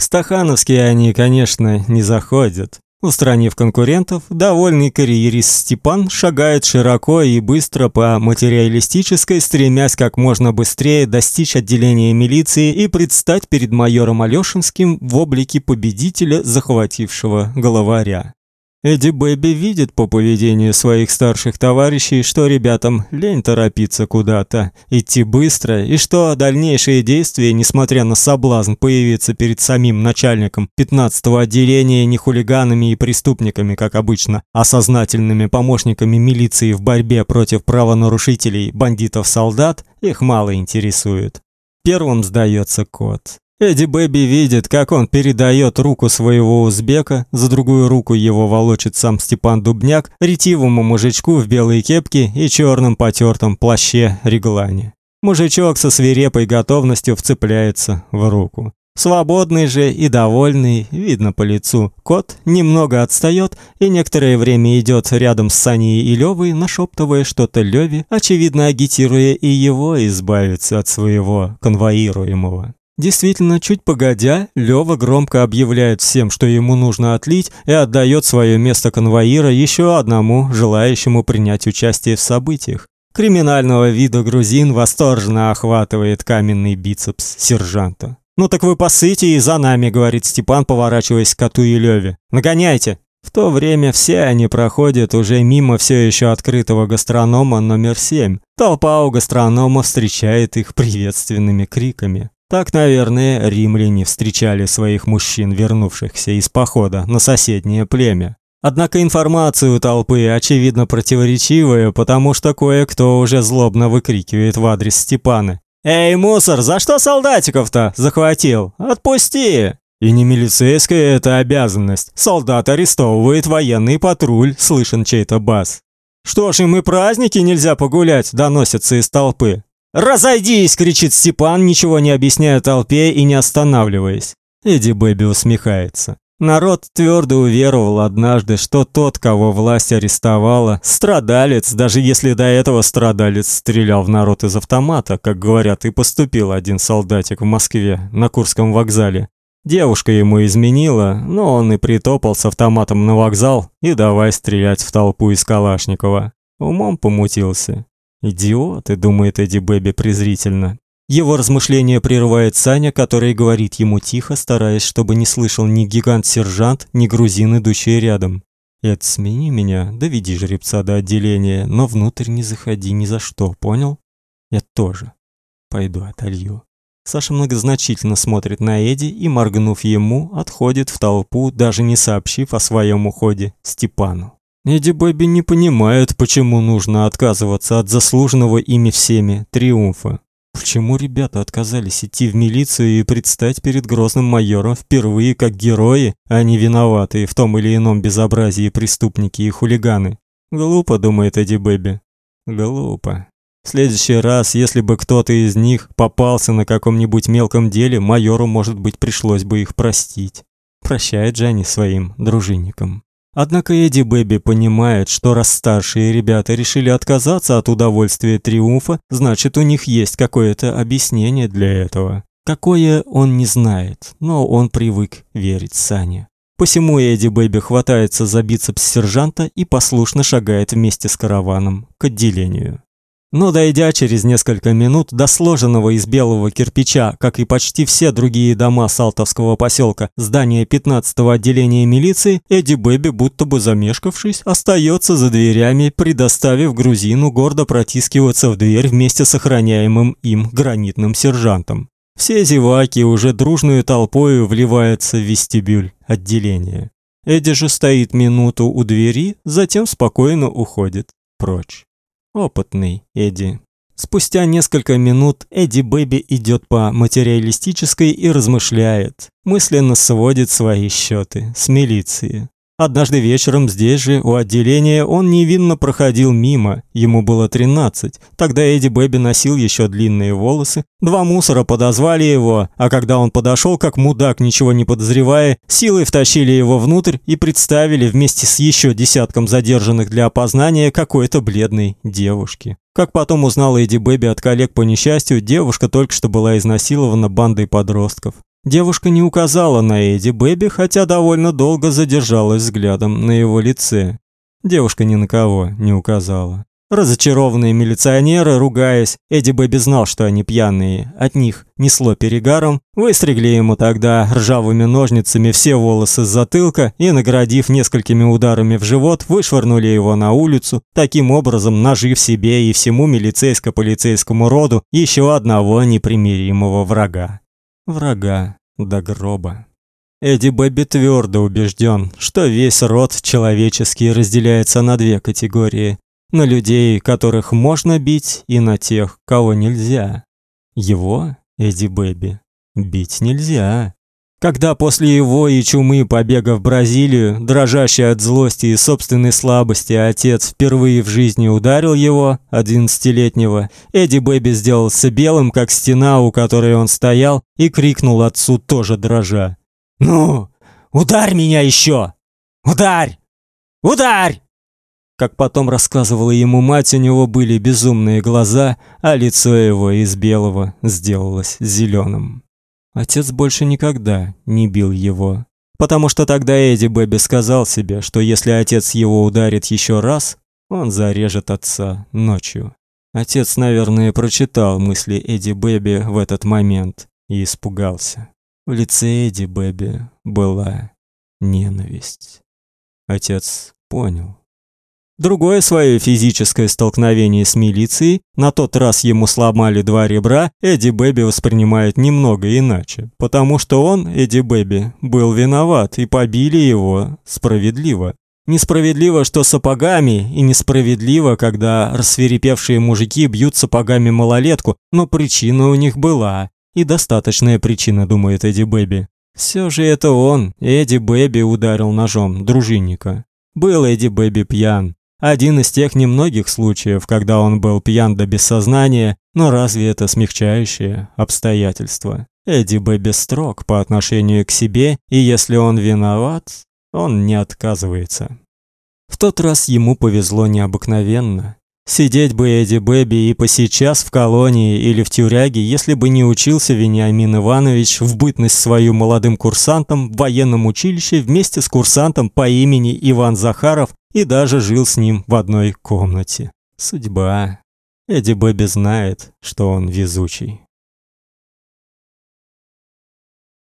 Стахановские они, конечно, не заходят. Устранив конкурентов, довольный карьерист Степан шагает широко и быстро по материалистической, стремясь как можно быстрее достичь отделения милиции и предстать перед майором Алёшинским в облике победителя, захватившего главаря. Эдди Бэби видит по поведению своих старших товарищей, что ребятам лень торопиться куда-то, идти быстро, и что дальнейшие действия, несмотря на соблазн появиться перед самим начальником 15-го отделения не хулиганами и преступниками, как обычно, а сознательными помощниками милиции в борьбе против правонарушителей, бандитов-солдат, их мало интересует. Первым сдается кот. Эдди Бэби видит, как он передает руку своего узбека, за другую руку его волочит сам Степан Дубняк, ретивому мужичку в белой кепке и черном потертом плаще реглане. Мужичок со свирепой готовностью вцепляется в руку. Свободный же и довольный, видно по лицу. Кот немного отстает и некоторое время идет рядом с Саней и Левой, нашептывая что-то Леве, очевидно агитируя и его избавиться от своего конвоируемого. Действительно, чуть погодя, Лёва громко объявляет всем, что ему нужно отлить, и отдает свое место конвоира еще одному, желающему принять участие в событиях. Криминального вида грузин восторженно охватывает каменный бицепс сержанта. «Ну так вы посыте и за нами», — говорит Степан, поворачиваясь к коту и Лёве. «Нагоняйте!» В то время все они проходят уже мимо все еще открытого гастронома номер 7. Толпа у гастронома встречает их приветственными криками. Так, наверное, римляне встречали своих мужчин, вернувшихся из похода на соседнее племя. Однако информация у толпы очевидно противоречивая, потому что кое-кто уже злобно выкрикивает в адрес Степана: "Эй, мусор, за что солдатиков-то захватил? Отпусти!" И не милицейская это обязанность. Солдат арестовывает военный патруль, слышен чей-то бас. Что ж, им и праздники нельзя погулять, доносятся из толпы. «Разойдись!» — кричит Степан, ничего не объясняя толпе и не останавливаясь. Эдди Бэби усмехается. Народ твердо уверовал однажды, что тот, кого власть арестовала, страдалец, даже если до этого страдалец стрелял в народ из автомата, как говорят, и поступил один солдатик в Москве на Курском вокзале. Девушка ему изменила, но он и притопал с автоматом на вокзал и давай стрелять в толпу из Калашникова. Умом помутился. «Идиоты», — думает Эдди Бэби презрительно. Его размышления прерывает Саня, который говорит ему тихо, стараясь, чтобы не слышал ни гигант-сержант, ни грузин, идущие рядом. «Эд, смени меня, доведи жеребца до отделения, но внутрь не заходи ни за что, понял? Я тоже. Пойду отолью». Саша многозначительно смотрит на Эдди и, моргнув ему, отходит в толпу, даже не сообщив о своем уходе Степану. Эдди Бэби не понимают, почему нужно отказываться от заслуженного ими всеми триумфа. Почему ребята отказались идти в милицию и предстать перед грозным майором впервые как герои, а не виноватые в том или ином безобразии преступники и хулиганы? Глупо, думает Эдди Бэби. Глупо. В следующий раз, если бы кто-то из них попался на каком-нибудь мелком деле, майору, может быть, пришлось бы их простить. Прощает они своим дружинникам. Однако Эдди Бэби понимает, что раз старшие ребята решили отказаться от удовольствия триумфа, значит, у них есть какое-то объяснение для этого. Какое он не знает, но он привык верить Сане. Посему Эдди Бэби хватается за бицепс сержанта и послушно шагает вместе с караваном к отделению. Но дойдя через несколько минут до сложенного из белого кирпича, как и почти все другие дома Салтовского поселка, здания 15-го отделения милиции, Эдди Бэби, будто бы замешкавшись, остается за дверями, предоставив грузину гордо протискиваться в дверь вместе с охраняемым им гранитным сержантом. Все зеваки уже дружной толпой вливаются в вестибюль отделения. Эдди же стоит минуту у двери, затем спокойно уходит прочь. Опытный Эдди. Спустя несколько минут Эдди Бэби идет по материалистической и размышляет, мысленно сводит свои счеты с милицией. Однажды вечером здесь же, у отделения, он невинно проходил мимо. Ему было 13. Тогда Эдди Бэби носил еще длинные волосы. Два мусора подозвали его, а когда он подошел, как мудак, ничего не подозревая, силой втащили его внутрь и представили вместе с еще десятком задержанных для опознания какой-то бледной девушки. Как потом узнал Эдди Бэби от коллег по несчастью, девушка только что была изнасилована бандой подростков. Девушка не указала на Эдди Бэби, хотя довольно долго задержалась взглядом на его лице. Девушка ни на кого не указала. Разочарованные милиционеры, ругаясь, Эдди Бэби знал, что они пьяные, от них несло перегаром, выстригли ему тогда ржавыми ножницами все волосы с затылка и, наградив несколькими ударами в живот, вышвырнули его на улицу, таким образом нажив себе и всему милицейско-полицейскому роду еще одного непримиримого врага. Врага до гроба. Эдди Бэби твердо убежден, что весь род человеческий разделяется на две категории на людей, которых можно бить, и на тех, кого нельзя. Его, Эдди Бэби, бить нельзя. Когда после его и чумы побега в Бразилию, дрожащий от злости и собственной слабости, отец впервые в жизни ударил его, одиннадцатилетнего, Эдди Бэби сделался белым, как стена, у которой он стоял, и крикнул отцу тоже дрожа: "Ну, ударь меня еще! Ударь! Ударь!" Как потом рассказывала ему мать, у него были безумные глаза, а лицо его из белого сделалось зеленым. Отец больше никогда не бил его, потому что тогда Эдди Бэби сказал себе, что если отец его ударит еще раз, он зарежет отца ночью. Отец, наверное, прочитал мысли Эдди Бэби в этот момент и испугался. В лице Эдди Бэби была ненависть. Отец понял. Другое свое физическое столкновение с милицией, на тот раз ему сломали два ребра, Эдди Бэби воспринимает немного иначе, потому что он, Эдди Бэби, был виноват и побили его справедливо. Несправедливо, что сапогами, и несправедливо, когда рассверепевшие мужики бьют сапогами малолетку, но причина у них была, и достаточная причина, думает Эдди Бэби. Все же это он, Эдди Бэби, ударил ножом дружинника. Был Эдди Бэби пьян, один из тех немногих случаев, когда он был пьян до бессознания, но разве это смягчающее обстоятельство? Эдди Бэби строг по отношению к себе, и если он виноват, он не отказывается. В тот раз ему повезло необыкновенно. Сидеть бы Эдди Бэби и по сейчас в колонии или в тюряге, если бы не учился Вениамин Иванович в бытность свою молодым курсантом в военном училище вместе с курсантом по имени Иван Захаров и даже жил с ним в одной комнате. Судьба. Эдди Бэби знает, что он везучий.